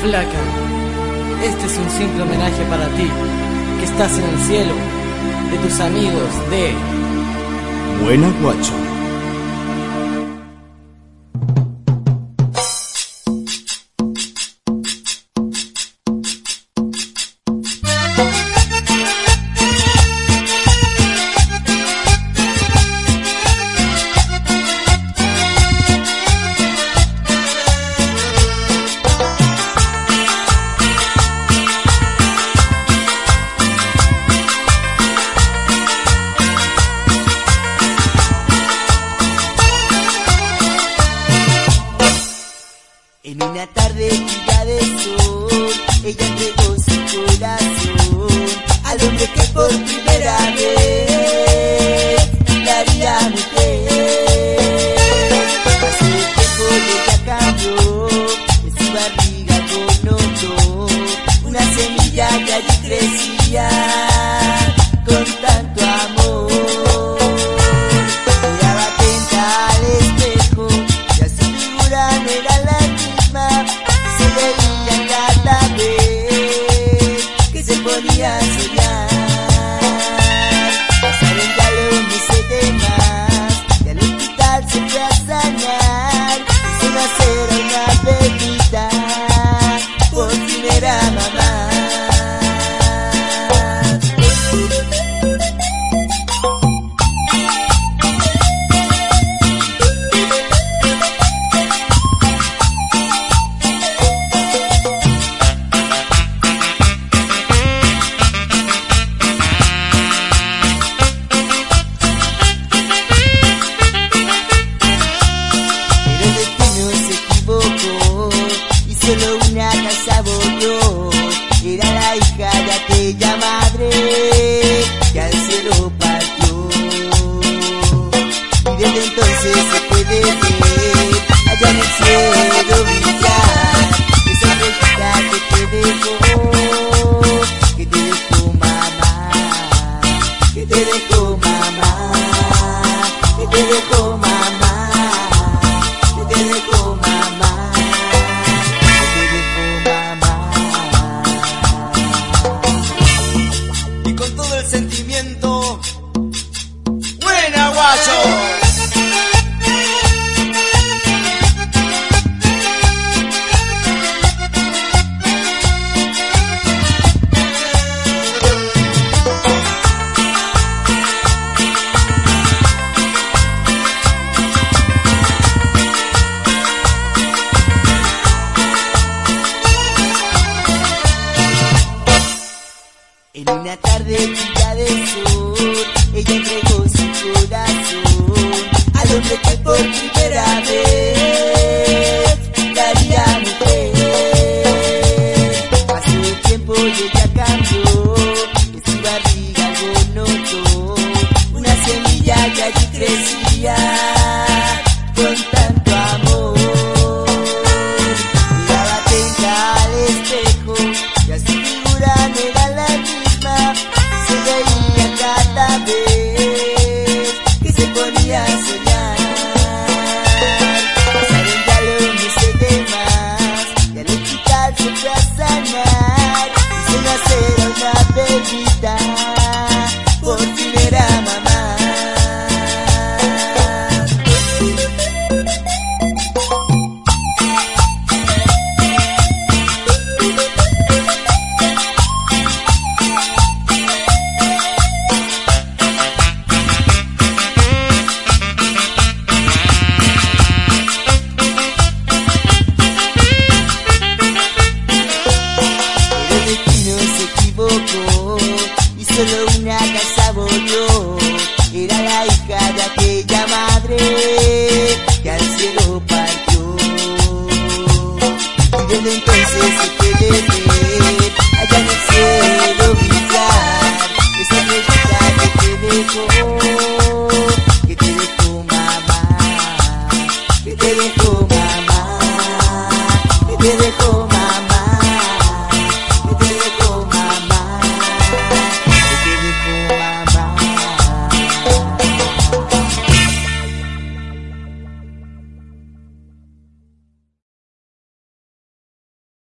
Flaca, este es un simple homenaje para ti, que estás en el cielo, de tus amigos de Buena Guacho. Ella entregó su corazón al hombre que por primera Era la hija de aquella madre que al cielo partió. Y desde entonces se puede ver allá en el cielo brillar esa estrellita que te dejó, que te dejó mamá, que te dejó mamá, que te dejó el tiempo y ella cambió, en su barriga algo notó, una semilla que allí crecía con tanto amor. Miraba atenta al espejo, ya su figura no era la misma, se veía cada vez que se ponía a soñar. Pasaron ya los meses de más, y al hospital se fue a sanar, hija de aquella madre que al cielo partió. Y desde entonces se puede ver allá en el cielo brillar esa estrellita que te dejó, que te dejó mamá, que te dejó mamá,